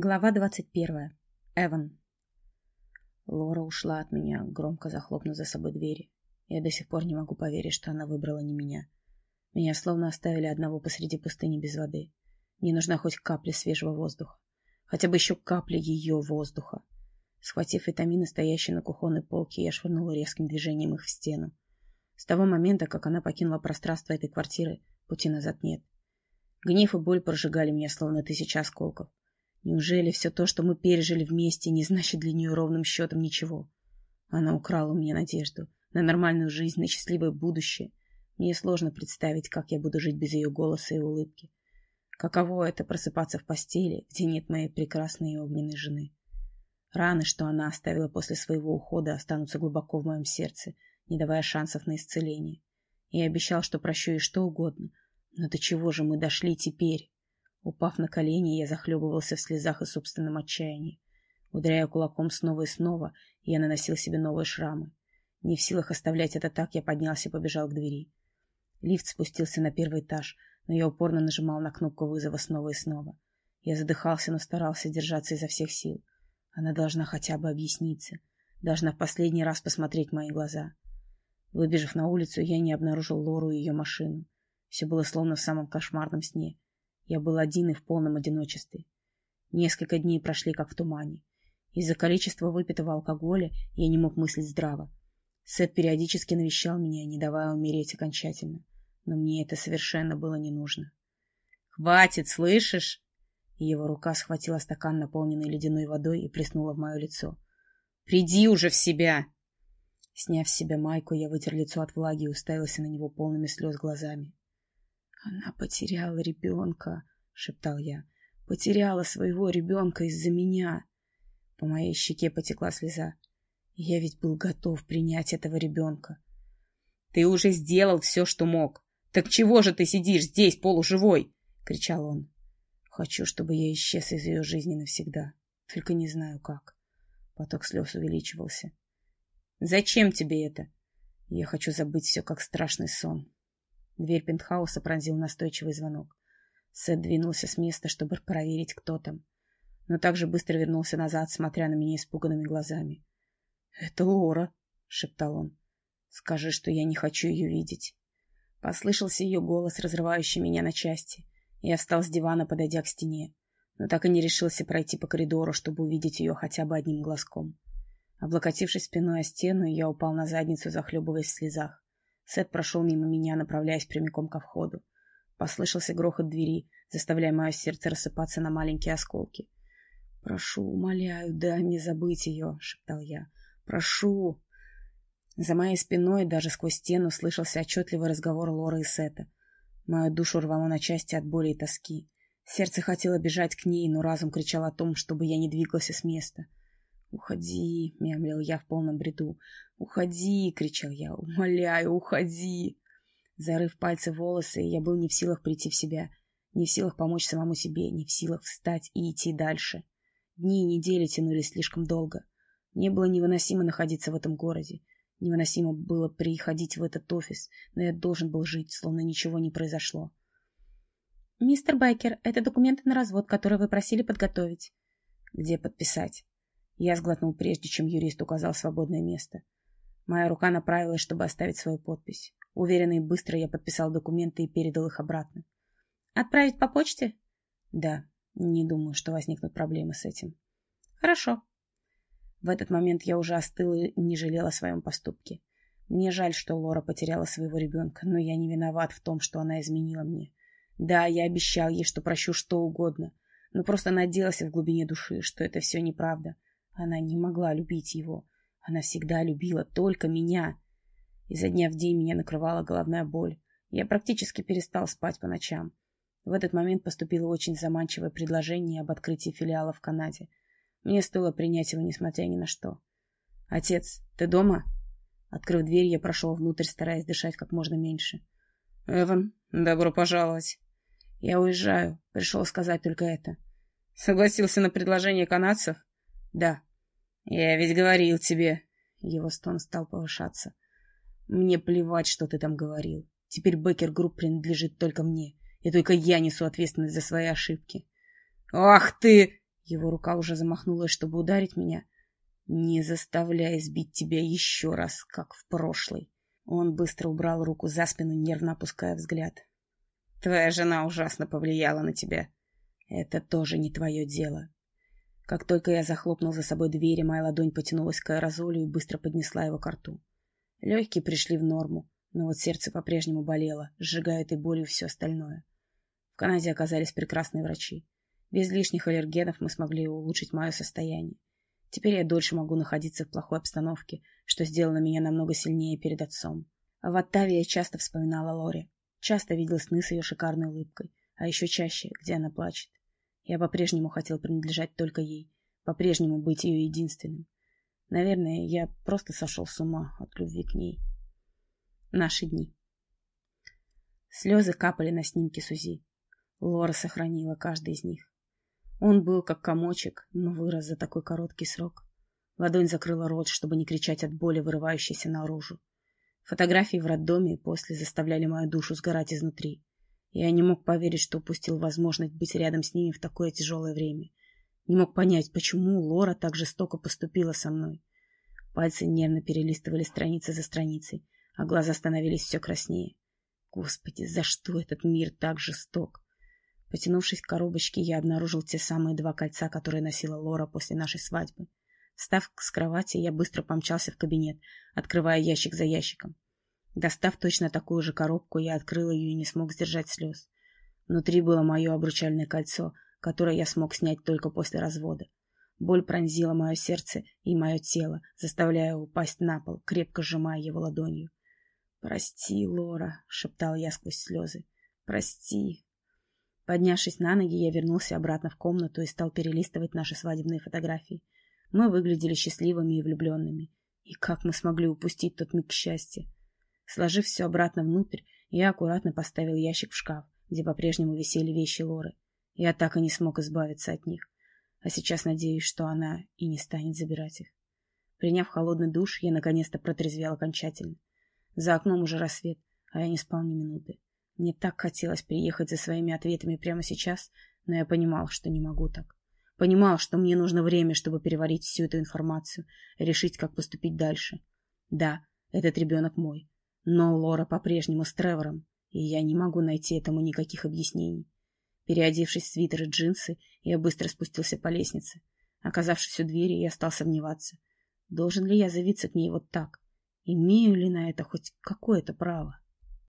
Глава двадцать первая. Эван. Лора ушла от меня, громко захлопнув за собой двери. Я до сих пор не могу поверить, что она выбрала не меня. Меня словно оставили одного посреди пустыни без воды. Мне нужна хоть капля свежего воздуха. Хотя бы еще капля ее воздуха. Схватив витамины, стоящие на кухонной полке, я швырнула резким движением их в стену. С того момента, как она покинула пространство этой квартиры, пути назад нет. Гнев и боль прожигали меня, словно тысяча осколков. Неужели все то, что мы пережили вместе, не значит для нее ровным счетом ничего? Она украла у меня надежду на нормальную жизнь, на счастливое будущее. Мне сложно представить, как я буду жить без ее голоса и улыбки. Каково это просыпаться в постели, где нет моей прекрасной и огненной жены. Раны, что она оставила после своего ухода, останутся глубоко в моем сердце, не давая шансов на исцеление. Я обещал, что прощу ей что угодно. Но до чего же мы дошли теперь? Упав на колени, я захлебывался в слезах и собственном отчаянии. Ударяя кулаком снова и снова, я наносил себе новые шрамы. Не в силах оставлять это так, я поднялся и побежал к двери. Лифт спустился на первый этаж, но я упорно нажимал на кнопку вызова снова и снова. Я задыхался, но старался держаться изо всех сил. Она должна хотя бы объясниться. Должна в последний раз посмотреть мои глаза. Выбежав на улицу, я не обнаружил Лору и ее машину. Все было словно в самом кошмарном сне. Я был один и в полном одиночестве. Несколько дней прошли как в тумане. Из-за количества выпитого алкоголя я не мог мыслить здраво. Сет периодически навещал меня, не давая умереть окончательно. Но мне это совершенно было не нужно. «Хватит, слышишь?» Его рука схватила стакан, наполненный ледяной водой, и плеснула в мое лицо. «Приди уже в себя!» Сняв с себя майку, я вытер лицо от влаги и уставился на него полными слез глазами. «Она потеряла ребенка», — шептал я. «Потеряла своего ребенка из-за меня». По моей щеке потекла слеза. Я ведь был готов принять этого ребенка. «Ты уже сделал все, что мог. Так чего же ты сидишь здесь, полуживой?» — кричал он. «Хочу, чтобы я исчез из ее жизни навсегда. Только не знаю, как». Поток слез увеличивался. «Зачем тебе это?» «Я хочу забыть все, как страшный сон. Дверь пентхауса пронзил настойчивый звонок. Сет двинулся с места, чтобы проверить, кто там. Но также быстро вернулся назад, смотря на меня испуганными глазами. — Это Лора, — шептал он. — Скажи, что я не хочу ее видеть. Послышался ее голос, разрывающий меня на части. Я встал с дивана, подойдя к стене, но так и не решился пройти по коридору, чтобы увидеть ее хотя бы одним глазком. Облокотившись спиной о стену, я упал на задницу, захлебываясь в слезах. Сет прошел мимо меня, направляясь прямиком ко входу. Послышался грохот двери, заставляя мое сердце рассыпаться на маленькие осколки. «Прошу, умоляю, дай мне забыть ее», — шептал я. «Прошу». За моей спиной, даже сквозь стену, слышался отчетливый разговор Лоры и Сета. Мою душу рвало на части от боли и тоски. Сердце хотело бежать к ней, но разум кричал о том, чтобы я не двигался с места. «Уходи!» — мямлил я в полном бреду. «Уходи!» — кричал я. «Умоляю, уходи!» Зарыв пальцы в волосы, я был не в силах прийти в себя, не в силах помочь самому себе, не в силах встать и идти дальше. Дни и недели тянулись слишком долго. Мне было невыносимо находиться в этом городе. Невыносимо было приходить в этот офис, но я должен был жить, словно ничего не произошло. «Мистер Байкер, это документы на развод, которые вы просили подготовить». «Где подписать?» Я сглотнул прежде, чем юрист указал свободное место. Моя рука направилась, чтобы оставить свою подпись. Уверенно и быстро я подписал документы и передал их обратно. «Отправить по почте?» «Да. Не думаю, что возникнут проблемы с этим». «Хорошо». В этот момент я уже остыл и не жалел о своем поступке. Мне жаль, что Лора потеряла своего ребенка, но я не виноват в том, что она изменила мне. Да, я обещал ей, что прощу что угодно, но просто надеялся в глубине души, что это все неправда — она не могла любить его. Она всегда любила только меня. Изо дня в день меня накрывала головная боль. Я практически перестал спать по ночам. В этот момент поступило очень заманчивое предложение об открытии филиала в Канаде. Мне стоило принять его, несмотря ни на что. «Отец, ты дома?» Открыв дверь, я прошел внутрь, стараясь дышать как можно меньше. «Эван, добро пожаловать!» «Я уезжаю. Пришел сказать только это». «Согласился на предложение канадцев?» «Да». «Я ведь говорил тебе...» Его тон стал повышаться. «Мне плевать, что ты там говорил. Теперь Беккер Групп принадлежит только мне, и только я несу ответственность за свои ошибки». «Ах ты!» Его рука уже замахнулась, чтобы ударить меня. «Не заставляй бить тебя еще раз, как в прошлый». Он быстро убрал руку за спину, нервно опуская взгляд. «Твоя жена ужасно повлияла на тебя. Это тоже не твое дело». Как только я захлопнул за собой дверь, моя ладонь потянулась к аэрозолю и быстро поднесла его к рту. Легкие пришли в норму, но вот сердце по-прежнему болело, сжигая этой болью все остальное. В Канаде оказались прекрасные врачи. Без лишних аллергенов мы смогли улучшить мое состояние. Теперь я дольше могу находиться в плохой обстановке, что сделало меня намного сильнее перед отцом. А в Оттаве я часто вспоминала Лори. Часто видел сны с ее шикарной улыбкой, а еще чаще, где она плачет. Я по-прежнему хотел принадлежать только ей, по-прежнему быть ее единственным. Наверное, я просто сошел с ума от любви к ней. Наши дни. Слезы капали на снимки Сузи. Лора сохранила каждый из них. Он был как комочек, но вырос за такой короткий срок. Ладонь закрыла рот, чтобы не кричать от боли, вырывающейся наружу. Фотографии в роддоме после заставляли мою душу сгорать изнутри. Я не мог поверить, что упустил возможность быть рядом с ними в такое тяжелое время. Не мог понять, почему Лора так жестоко поступила со мной. Пальцы нервно перелистывали страницы за страницей, а глаза становились все краснее. Господи, за что этот мир так жесток? Потянувшись к коробочке, я обнаружил те самые два кольца, которые носила Лора после нашей свадьбы. Встав с кровати, я быстро помчался в кабинет, открывая ящик за ящиком. Достав точно такую же коробку, я открыл ее и не смог сдержать слез. Внутри было мое обручальное кольцо, которое я смог снять только после развода. Боль пронзила мое сердце и мое тело, заставляя упасть на пол, крепко сжимая его ладонью. «Прости, Лора», — шептал я сквозь слезы. «Прости». Поднявшись на ноги, я вернулся обратно в комнату и стал перелистывать наши свадебные фотографии. Мы выглядели счастливыми и влюбленными. И как мы смогли упустить тот миг счастья? Сложив все обратно внутрь, я аккуратно поставил ящик в шкаф, где по-прежнему висели вещи Лоры. Я так и не смог избавиться от них. А сейчас надеюсь, что она и не станет забирать их. Приняв холодный душ, я наконец-то протрезвел окончательно. За окном уже рассвет, а я не спал ни минуты. Мне так хотелось приехать за своими ответами прямо сейчас, но я понимал, что не могу так. Понимал, что мне нужно время, чтобы переварить всю эту информацию решить, как поступить дальше. Да, этот ребенок мой, но Лора по-прежнему с Тревором, и я не могу найти этому никаких объяснений. Переодевшись в свитер и джинсы, я быстро спустился по лестнице. Оказавшись у двери, я стал сомневаться. Должен ли я завиться к ней вот так? Имею ли на это хоть какое-то право?